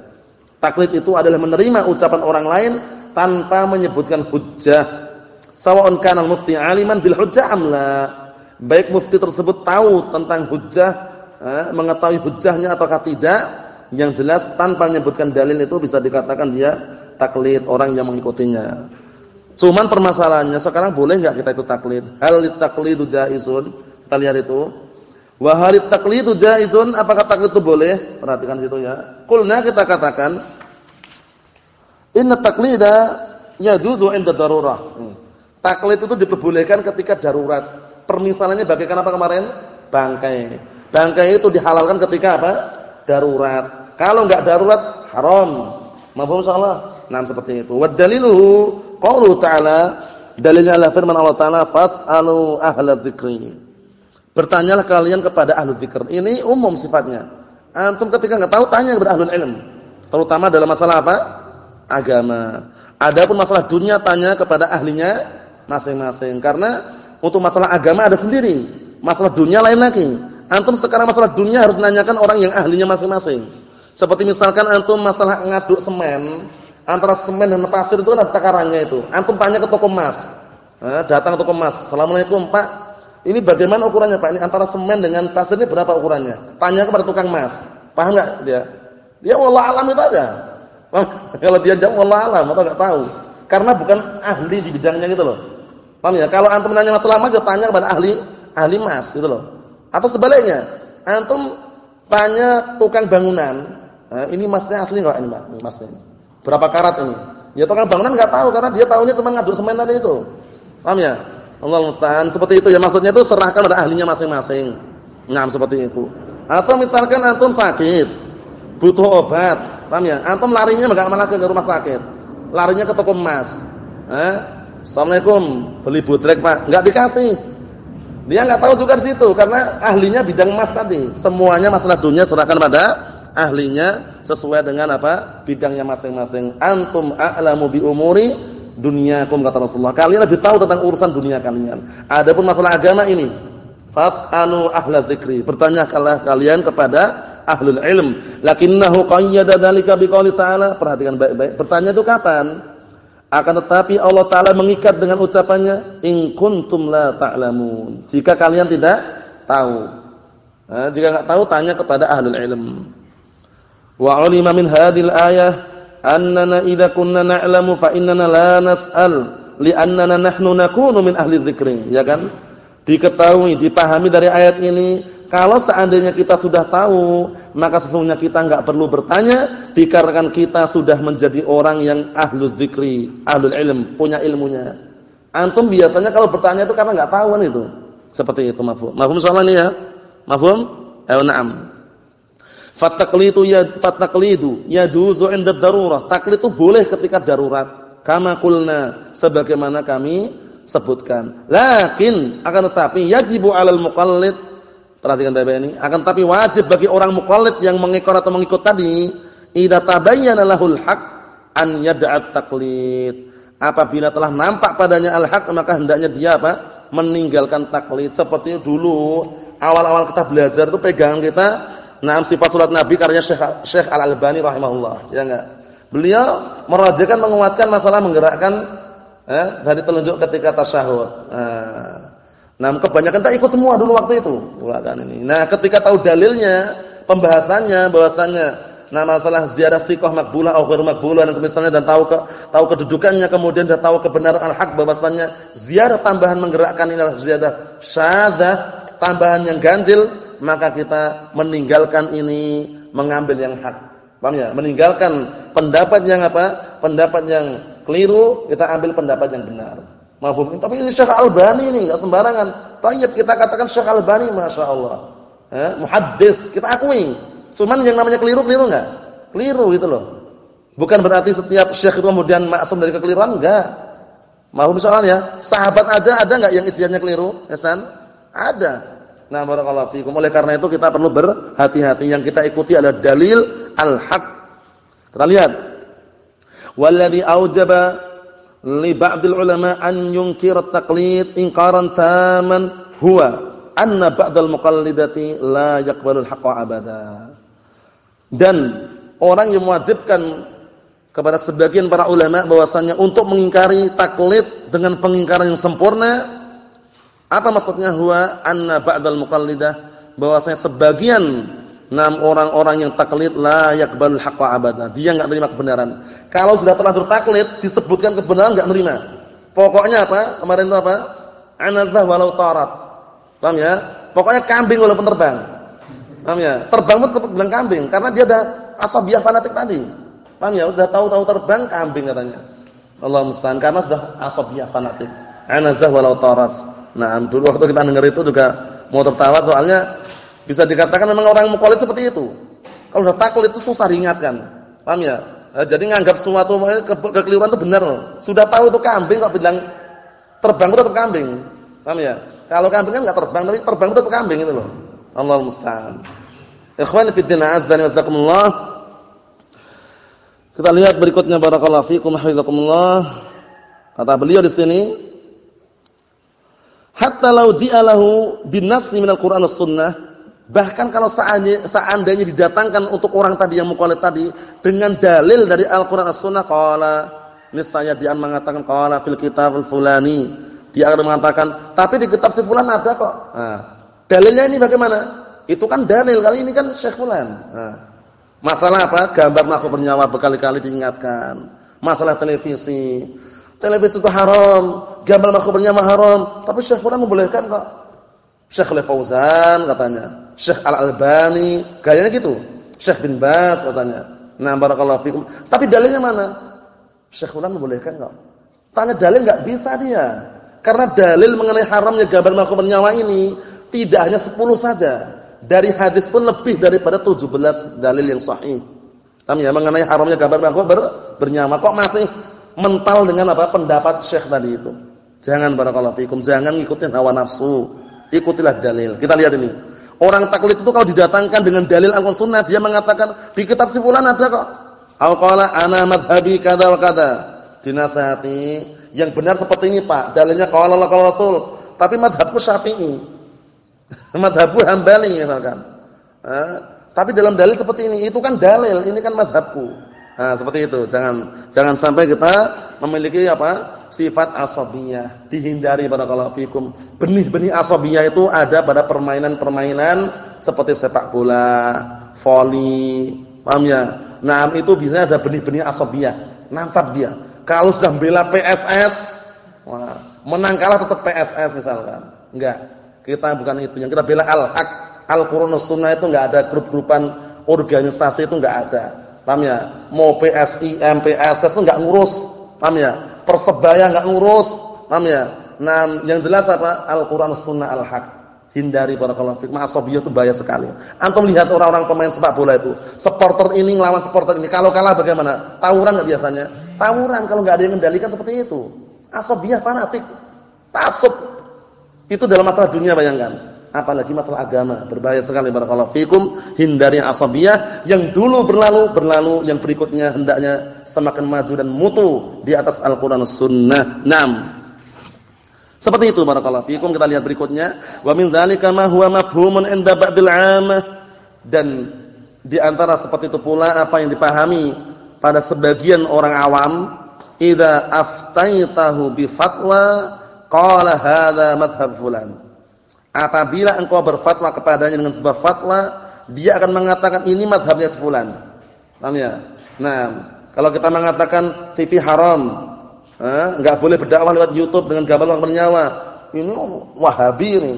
Speaker 1: Taklid itu adalah menerima ucapan orang lain tanpa menyebutkan hujjah Sawa'un kana mufti aliman bil hujjah amla. Baik mufti tersebut tahu tentang hujjah, eh, mengetahui hujjahnya ataukah tidak, yang jelas tanpa menyebutkan dalil itu bisa dikatakan dia taklid orang yang mengikutinya. Cuman permasalahannya sekarang boleh enggak kita itu taklid? Hal taklidu jaizun? Kita lihat itu. Wa hal taklidu jaizun? Apakah taklid itu boleh? Perhatikan situ ya. Qulna kita katakan inna taklida yajuzu 'inda darurah. Hmm. Taklid itu diperbolehkan ketika darurat. Permisalannya bagaikan apa kemarin? Bangkai. Bangkai itu dihalalkan ketika apa? Darurat. Kalau enggak darurat haram. Mafhum salah? Nah, seperti itu. Wa daliluhu qaulu ta'ala dalilnya adalah firman Allah Ta'ala fas'alu ahla dzikri. Bertanyalah kalian kepada ahlu dzikir. Ini umum sifatnya. Antum ketika enggak tahu tanya kepada ahlul ilm. Terutama dalam masalah apa? Agama. Adapun masalah dunia tanya kepada ahlinya masing-masing. Karena untuk masalah agama ada sendiri, masalah dunia lain lagi. Antum sekarang masalah dunia harus nanyakan orang yang ahlinya masing-masing. Seperti misalkan antum masalah ngaduk semen, antara semen dan pasir itu kan ada takarannya itu. Antum tanya ke toko emas. Nah, datang ke toko emas. Assalamualaikum Pak, ini bagaimana ukurannya Pak? Ini antara semen dengan pasir ini berapa ukurannya? Tanya kepada tukang emas. Paham enggak dia? Dia wallah alam itu aja. Kalau dia jawab wallah alam atau enggak tahu. Karena bukan ahli di bidangnya gitu loh. Paham ya? Kalau antum nanya masalah emas ya tanya kepada ahli ahli emas gitu loh. Atau sebaliknya, antum tanya tukang bangunan, nah, ini emasnya asli enggak ini, Pak? Emasnya ini. Berapa karat ini? Ya tukang bangunan enggak tahu karena dia tahunya cuma ngaduk semen tadi itu. Paham ya? Allah musta'an. Seperti itu ya maksudnya itu serahkan pada ahlinya masing-masing. Nah, seperti itu. Atau misalkan antum sakit, butuh obat, paham ya? Antum larinya enggak malah ke rumah sakit. Larinya ke toko emas. Eh? Assalamualaikum, beli butrek, Pak. Enggak dikasih. Dia enggak tahu juga di situ karena ahlinya bidang emas tadi. Semuanya masalah dunia serahkan pada ahlinya sesuai dengan apa? bidangnya masing-masing. Antum a'lamu bi umuri dunyakum kata Rasulullah. Kalian lebih tahu tentang urusan dunia kalian. Adapun masalah agama ini Fas'alu ahla dzikri. Bertanyakanlah kalian kepada ahlul ilm. Lakinnahu qayyada dzalika biqouli ta'ala. Perhatikan baik-baik. Bertanya itu kapan? Akan tetapi Allah taala mengikat dengan ucapannya in kuntum la ta'lamun. Jika kalian tidak tahu. Nah, jika enggak tahu tanya kepada ahlul ilm. Wa 'ulima min hadhil ayah annana idza kunna na'lamu fa innana la nas'al li'annana nahnu nakunu min ahli dzikri, ya kan? diketahui, dipahami dari ayat ini, kalau seandainya kita sudah tahu, maka sesungguhnya kita enggak perlu bertanya dikarenakan kita sudah menjadi orang yang ahlul zikri, ahlul ilm, punya ilmunya. Antum biasanya kalau bertanya itu karena enggak tahu kan itu. Seperti itu mafhum. Mafhum soal ini ya? Mafhum? Ayo na'am. Fattaqlidu ya fattaqlidu yajuzu 'inda darurah. Taklid itu boleh ketika darurat. Kama qulna sebagaimana kami sebutkan. Lakin akan tetapi yajibu 'alal muqallid perhatikan baik ini, akan tetapi wajib bagi orang muqallid yang mengikut atau mengikut tadi, idza tabayyana lahul haq an yad'at taqlid. Apabila telah nampak padanya al-haq maka hendaknya dia apa? meninggalkan taklid. Seperti dulu awal-awal kita belajar itu pegangan kita Naam sifat Nabi karya Syekh Syekh Al-Albani rahimahullah, ya enggak? Beliau merajakan menguatkan masalah menggerakkan eh, dari telunjuk ketika tasyahud. Nah, nah kebanyakan tak ikut semua dulu waktu itu, ulakan ini. Nah, ketika tahu dalilnya, pembahasannya bahwasannya nah masalah ziarah thiqah makbulah atau ghair makbulah dan semisalnya dan tahu ke tahu kedudukannya kemudian dan tahu kebenaran al-haq bahwasannya ziarah tambahan menggerakkan ini adalah ziarah syadzah, tambahan yang ganjil, maka kita meninggalkan ini mengambil yang hak. Paham ya? Meninggalkan pendapat yang apa? Pendapat yang keliru, kita ambil pendapat yang benar. Mafhum? Tapi ini Syekh Albani ini enggak sembarangan. Tayyib kita katakan Syekh Albani masyaallah. Eh, muhaddis, kita akui. Cuman yang namanya keliru-keliru enggak? Keliru gitu loh. Bukan berarti setiap syekh itu kemudian maksum dari kekeliruan enggak. Mahum soalnya, sahabat aja ada enggak yang istilahnya keliru? Hasan? Ada. Nah, barakallahu fikum. Oleh karena itu kita perlu berhati-hati. Yang kita ikuti adalah dalil al-haq. Kita lihat Walladhi aujaba li ba'dil ulama an yunkir at-taqlid inqaran taman huwa anna ba'dal muqallidati la yaqbalul haqqa abada. Dan orang yang mewajibkan kepada sebagian para ulama bahwasanya untuk mengingkari taklid dengan pengingkaran yang sempurna apa maksudnya huwa anna ba'dal muqallidah bahwasanya sebagian enam orang-orang yang taklid la yaqbalul haqqa abada. Dia enggak terima kebenaran. Kalau sudah terlanjur taklid disebutkan kebenaran enggak terima. Pokoknya apa? Kemarin itu apa? Anazah walau tarat. Paham ya? Pokoknya kambing walaupun terbang. Paham ya? Terbang pun tetap bilang kambing karena dia ada asabiah fanatik tadi. Paham ya? Sudah tahu-tahu terbang kambing katanya. Allah musta'an karena sudah asabiah fanatik. Anazah walau tarat. Nah, dulu waktu kita dengar itu juga mau tertawa soalnya bisa dikatakan memang orang mukallid seperti itu. Kalau sudah taklid itu susah diingatkan. Paham ya? Nah, jadi nganggap suatu ke kekeliruan itu benar. Sudah tahu itu kambing kok bilang terbang itu tetap kambing. Paham ya? Kalau kambing kan enggak terbang, tapi terbang itu tetap kambing itu loh. Allah musta'an. Ikhwan fi din azza wa. Kita lihat berikutnya barakallahu fikum hafizakumullah. Kata beliau di sini, hatta law ji'alahu bin nasli minal Qur'an was sunnah Bahkan kalau seandainya, didatangkan untuk orang tadi yang mukallid tadi dengan dalil dari Al-Qur'an As-Sunnah qala niscaya dia mengatakan qala fil kitab fulani dia akan mengatakan tapi di kitab si fulan ada kok. Nah, dalilnya ini bagaimana? Itu kan dalil kali ini kan Syekh fulan. Nah, masalah apa? Gambar makhluk bernyawa berkali-kali diingatkan. Masalah televisi. Televisi itu haram, gambar makhluk bernyawa haram, tapi Syekh fulan membolehkan kok. Syekh Fauzan katanya. Syekh Al-Albani, gayanya gitu. Syekh bin Bas katanya. Nah, barakallahu fikum. Tapi dalilnya mana? Syekh Fulan membolehkan enggak? Tanya dalil enggak bisa dia. Karena dalil mengenai haramnya gambar makhluk bernyawa ini tidak hanya 10 saja. Dari hadis pun lebih daripada 17 dalil yang sahih. Kami ya mengenai haramnya gambar makhluk ber, bernyawa kok masih mental dengan apa pendapat Syekh tadi itu. Jangan barakallahu fikum, jangan ngikutin hawa nafsu. Ikutilah dalil. Kita lihat ini. Orang taklid itu kalau didatangkan dengan dalil Al-Qur'an Sunnah, dia mengatakan di kitab si fulan ada kok. Au qala ana madhhabi kada wa kada. Dinasihati, yang benar seperti ini, Pak. Dalilnya qala Allah Rasul. Tapi madhabku Syafi'i. madhabku Hambali misalkan. Eh, tapi dalam dalil seperti ini, itu kan dalil, ini kan madhabku. Nah, seperti itu. Jangan jangan sampai kita memiliki apa? sifat asabiyah. Dihindari barakallahu fikum. Benih-benih asabiyah itu ada pada permainan-permainan seperti sepak bola, voli, paham ya? Nah, itu biasanya ada benih-benih asabiyah. Nantap dia. Kalau sudah membela PSS, wah, menang kalah tetap PSS misalkan. Enggak. Kita bukan itu. Yang kita bela al-haq, al-Qur'anus Sunnah itu enggak ada grup-grupan organisasi itu enggak ada. Paham ya? Mau PSI, MPSS itu enggak ngurus. Paham ya? Persebaya enggak ngurus. Paham ya? Nah, yang jelas apa? Al-Qur'an Sunnah Al-Haq. Hindari barakallahu fik. Ma'asabiyah itu bahaya sekali. Antum lihat orang-orang pemain sepak bola itu, supporter ini ngelawan supporter ini. Kalau kalah bagaimana? Tawuran enggak biasanya? Tawuran kalau enggak ada yang mengendalikan seperti itu. Asabiyah fanatik. Tasub. Itu dalam masalah dunia bayangkan apalagi masalah agama. Berbahaya sekali barakallahu fikum, hindari asabiyah yang dulu berlalu berlalu, yang berikutnya hendaknya semakin maju dan mutu di atas Al-Qur'an Sunnah. Naam. Seperti itu barakallahu fikum kita lihat berikutnya, wa min dzalika ma huwa mafhumun 'inda ba'dil 'amah dan di antara seperti itu pula apa yang dipahami pada sebagian orang awam, idza aftaitahu bi fatwa qala hadza madhhab fulan Apabila engkau berfatwa kepadanya dengan sebuah fatwa, dia akan mengatakan ini madhabnya sefulan. Paham ya? Nah, kalau kita mengatakan TV haram, eh, enggak boleh berdakwah lewat YouTube dengan gambar orang bernyawa. Ini Wahabi ini.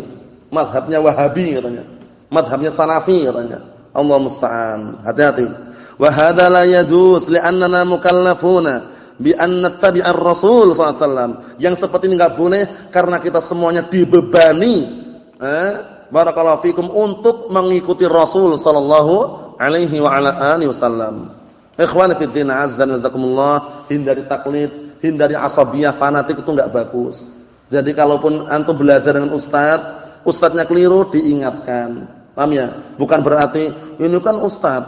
Speaker 1: Madhabnya Wahabi katanya. Madhabnya Salafi katanya. Allah musta'an. Hati-hati. Wa hadza la yajuz li'annana mukallafuna bi an nattabi'ar rasul sallallahu. Yang seperti ini enggak boleh karena kita semuanya dibebani eh, barakallahu fikum untuk mengikuti Rasul sallallahu alaihi wa ala alihi wasallam. Ikhwani fi din azza wa jazakumullah, hindari taklid, hindari asabiyah fanatik itu enggak bagus. Jadi kalaupun antum belajar dengan ustaz, ustaznya keliru diingatkan. Paham ya? Bukan berarti ini kan ustaz,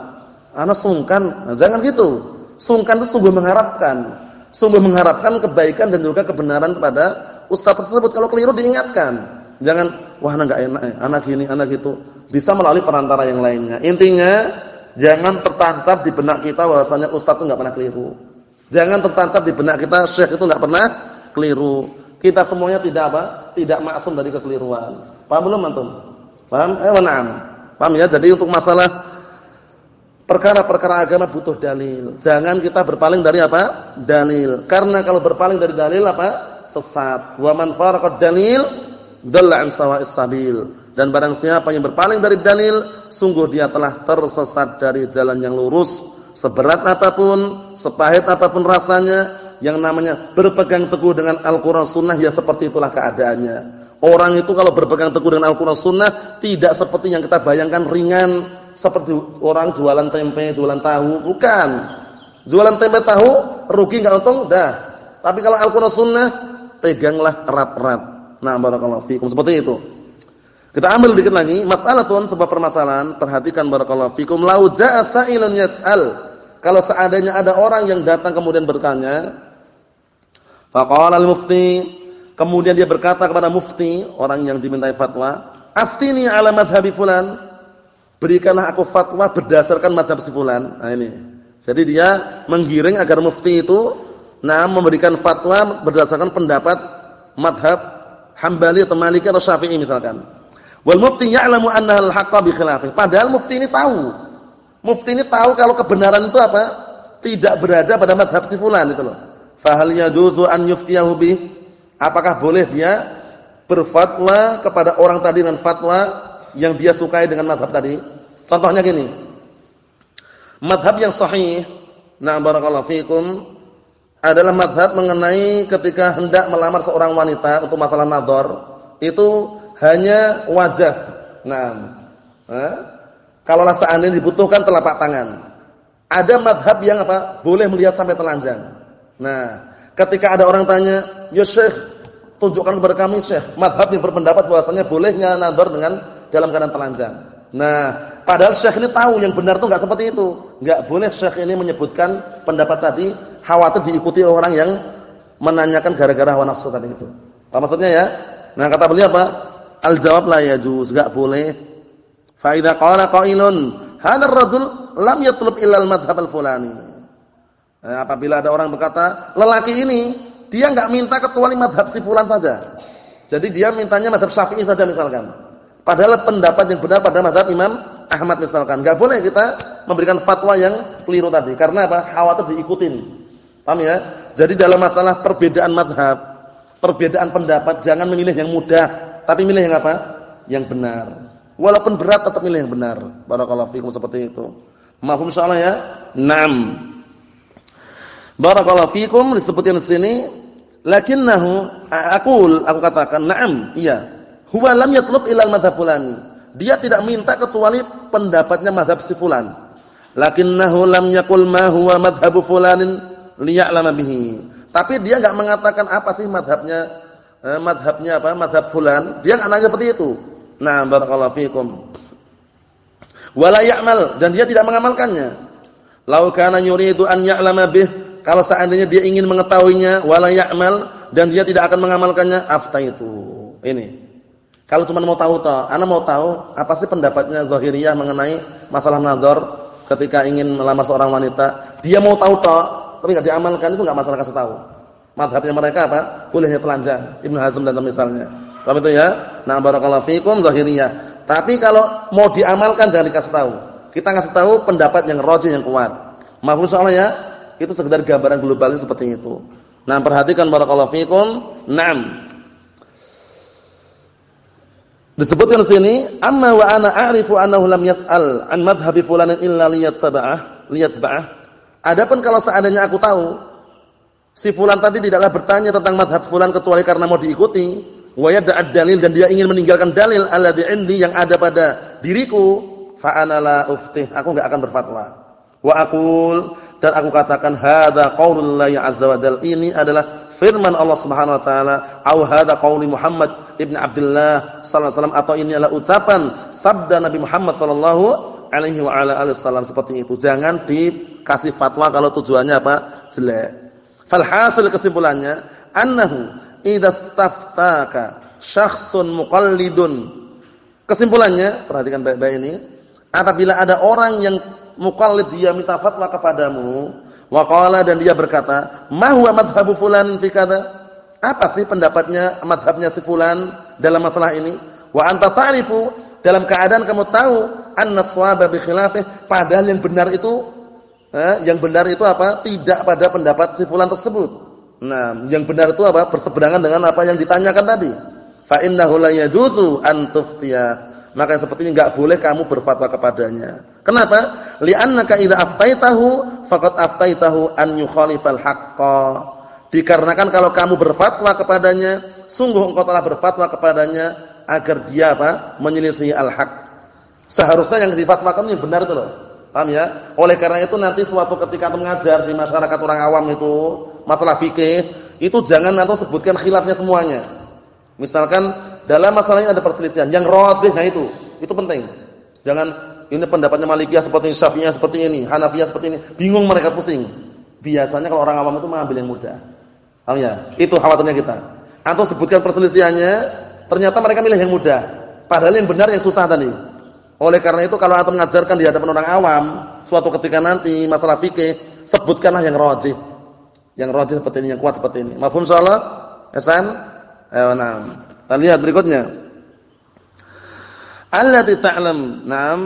Speaker 1: ana sungkan. Nah, jangan gitu. Sungkan itu sungguh mengharapkan, sungguh mengharapkan kebaikan dan juga kebenaran kepada ustaz tersebut. Kalau keliru diingatkan. Jangan wah anak enggak enak, eh. anak gini, anak gitu. Bisa melalui perantara yang lainnya. Intinya jangan tertancap di benak kita bahwasanya ustaz itu enggak pernah keliru. Jangan tertancap di benak kita syekh itu enggak pernah keliru. Kita semuanya tidak apa? Tidak maksum dari kekeliruan. Paham belum antum? Paham? Eh, na'am. Paham ya? Jadi untuk masalah perkara-perkara agama butuh dalil. Jangan kita berpaling dari apa? Dalil. Karena kalau berpaling dari dalil apa? Sesat. Wa man faraqad dalil dalla an sawa'is sabil. Dan barang siapa yang berpaling dari dalil sungguh dia telah tersesat dari jalan yang lurus. Seberat apa pun sepahit apa pun rasanya yang namanya berpegang teguh dengan Al-Qur'an Sunnah ya seperti itulah keadaannya. Orang itu kalau berpegang teguh dengan Al-Qur'an Sunnah tidak seperti yang kita bayangkan ringan seperti orang jualan tempe jualan tahu. Bukan. Jualan tempe tahu rugi enggak untung? Dah. Tapi kalau Al-Qur'an Sunnah peganglah erat-erat Nah, barakallahu fikum. Seperti itu. Kita ambil dikit lagi, masalah tuan sebuah permasalahan, perhatikan barakallahu fikum, lau jaa sa'ilun yas'al. Kalau seandainya ada orang yang datang kemudian bertanya, faqala al-mufti, kemudian dia berkata kepada mufti, orang yang dimintai fatwa, aftini ala madhhabi fulan. Berikanlah aku fatwa berdasarkan madhab si fulan. Nah ini. Jadi dia menggiring agar mufti itu nah memberikan fatwa berdasarkan pendapat madhab Hambali atau Maliki atau Syafi'i misalkan. Wal mufti ya'lamu anna al-haqqa bi khilafih. Padahal mufti ini tahu. Mufti ini tahu kalau kebenaran itu apa? Tidak berada pada madhab si fulan itu loh. Fa hal yajuzu an yuftiyahu bi? Apakah boleh dia berfatwa kepada orang tadi dengan fatwa yang dia sukai dengan madhab tadi? Contohnya gini. Madhab yang sahih, na barakallahu fikum, adalah madhab mengenai ketika hendak melamar seorang wanita untuk masalah nador itu hanya wajah. Nah, eh, kalau seandainya dibutuhkan telapak tangan. Ada madhab yang apa? Boleh melihat sampai telanjang. Nah, ketika ada orang tanya, ya tunjukkan kepada kami Syekh, madhab yang berpendapat bahwasanya bolehnya nador dengan dalam keadaan telanjang. Nah, padahal Syekh ini tahu yang benar itu enggak seperti itu. Enggak boleh Syekh ini menyebutkan pendapat tadi khawatir diikuti orang yang menanyakan gara-gara hawa nafsu tadi itu. Apa maksudnya ya? Nah, kata beliau apa? Al-jawab la yajuz, enggak boleh. Fa idza qala qailun, "Hadzal rajul lam yatlub illa al-madhhab al-fulani." Nah, apabila ada orang berkata, "Lelaki ini dia enggak minta kecuali madhab si fulan saja." Jadi dia mintanya madhab Syafi'i saja misalkan. Padahal pendapat yang benar pada madhab Imam Ahmad misalkan. Enggak boleh kita memberikan fatwa yang keliru tadi. Karena apa? Khawatir diikutin. Paham ya? Jadi dalam masalah perbedaan madhab, perbedaan pendapat, jangan memilih yang mudah, tapi milih yang apa? Yang benar. Walaupun berat tetap milih yang benar. Barakallahu fikum seperti itu. Mafhum insyaallah ya? Naam. Barakallahu fikum disebutkan di sini lakinnahu aqul aku katakan na'am iya huwa lam yatlub ila al-madhhab fulani dia tidak minta kecuali pendapatnya madhab si fulan lakinnahu lam yaqul ma huwa madhhabu fulanin liya'lama bihi tapi dia enggak mengatakan apa sih madhabnya, eh, madhabnya apa, madhab fulan. Dia enggak nanya seperti itu. Nah, barakallahu fikum. Wala ya'mal dan dia tidak mengamalkannya. Lau kana yuridu an ya'lama bih, kalau seandainya dia ingin mengetahuinya, wala ya'mal dan dia tidak akan mengamalkannya, itu. Ini. Kalau cuma mau tahu toh, ana mau tahu apa sih pendapatnya Zahiriyah mengenai masalah nador ketika ingin melamar seorang wanita. Dia mau tahu toh, tapi enggak diamalkan itu enggak masalah kasih tahu. Madhabnya mereka apa? Bolehnya telanjang. Ibnu Hazm dan misalnya. Paham itu ya? Nah, barakallahu fikum zahiriyah. Tapi kalau mau diamalkan jangan dikasih tahu. Kita ngasih tahu pendapat yang rajih yang kuat. Mahfum soalnya ya? Itu sekedar gambaran globalnya seperti itu. Nah, perhatikan barakallahu fikum. Naam. Disebutkan di sini, "Amma wa ana a'rifu annahu lam yas'al an madhhabi fulanin illa liyattaba'ah, liyatba'ah." Adapun kalau seandainya aku tahu si fulan tadi tidaklah bertanya tentang madhab fulan kecuali karena mau diikuti, wa yad'ad dalil dan dia ingin meninggalkan dalil alladhi indi yang ada pada diriku, fa ana la uftih, aku enggak akan berfatwa. Wa aqul dan aku katakan hadza qaulullahi azza wa jalla ini adalah firman Allah Subhanahu wa taala au hadza qauli Muhammad ibn Abdullah sallallahu alaihi wasallam atau ini adalah ucapan sabda Nabi Muhammad sallallahu alaihi wa ala alihi wasallam seperti itu. Jangan dikasih fatwa kalau tujuannya apa? jelek. Fal hasil kesimpulannya annahu idza staftaka syakhsun muqallidun. Kesimpulannya, perhatikan baik-baik ini, apabila ada orang yang muqallid dia minta fatwa kepadamu, wa qala dan dia berkata, "Ma huwa madhhabu fulan fi kada?" Apa sih pendapatnya madhabnya si fulan dalam masalah ini? Wa anta ta'rifu dalam keadaan kamu tahu anna shawaba bi khilafih padahal yang benar itu eh, yang benar itu apa? tidak pada pendapat si fulan tersebut. Nah, yang benar itu apa? berseberangan dengan apa yang ditanyakan tadi. Fa innahu la yajuzu an tuftiya. Maka seperti ini enggak boleh kamu berfatwa kepadanya. Kenapa? Li'annaka idza aftaitahu faqad aftaitahu an yukhalifal haqqo. Dikarenakan kalau kamu berfatwa kepadanya, sungguh engkau telah berfatwa kepadanya agar dia apa? menyelisih al-haq. Seharusnya yang difatwakan yang benar itu loh. Paham ya? Oleh karena itu nanti suatu ketika mengajar di masyarakat orang awam itu masalah fikih, itu jangan atau sebutkan khilafnya semuanya. Misalkan dalam masalah ini ada perselisihan, yang rajih nah itu, itu penting. Jangan ini pendapatnya Malikiyah seperti ini, Syafi'iyah seperti ini, Hanafiyah seperti ini, bingung mereka pusing. Biasanya kalau orang awam itu mengambil yang mudah. Paham ya? Itu khawatirnya kita. Atau sebutkan perselisihannya, Ternyata mereka milih yang mudah. Padahal yang benar yang susah tadi. Oleh karena itu kalau antum mengajarkan di hadapan orang awam, suatu ketika nanti masalah fikih, sebutkanlah yang rajih. Yang rajih seperti ini, yang kuat seperti ini. Mafhum insyaallah? Hasan? Ayo na'am. Kita lihat berikutnya. Allati ta'lam. Naam.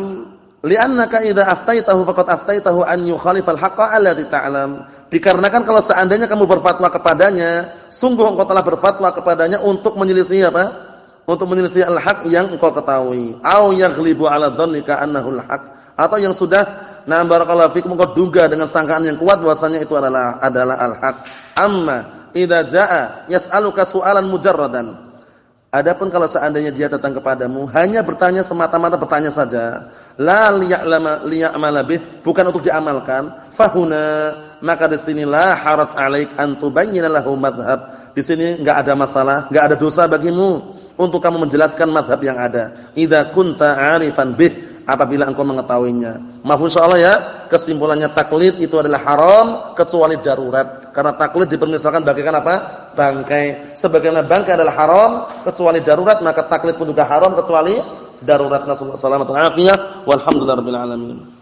Speaker 1: Li'annaka idza aftaitahu faqad aftaitahu an yukhalifal haqqa allati ta'lam. Dikarenakan kalau seandainya kamu berfatwa kepadanya, sungguh engkau telah berfatwa kepadanya untuk menyelisih apa? untuk menyelisih al-haq yang engkau ketahui au yaghlibu ala dhannika annahu al-haq atau yang sudah na barakallahu fikum engkau duga dengan sangkaan yang kuat bahwasanya itu adalah adalah al-haq Amma idza jaa yas'aluka su'alan mujarradan. Adapun kalau seandainya dia datang kepadamu hanya bertanya semata-mata bertanya saja, la liya'lama liya'mala bih, bukan untuk diamalkan, fahuna maka di sini la haraj 'alaik an tubayyana lahu madhhab. Di sini enggak ada masalah, enggak ada dosa bagimu untuk kamu menjelaskan madhab yang ada. Idza kunta 'arifan bih, apabila engkau mengetahuinya. Maaf insyaallah ya, kesimpulannya taklid itu adalah haram kecuali darurat. Karena taklid dipermisalkan bagaikan apa? Bangkai. Sebagaimana bangkai adalah haram kecuali darurat, maka taklid pun juga haram kecuali darurat. Nasallahu alaihi wasallam. Walhamdulillahirabbil alamin.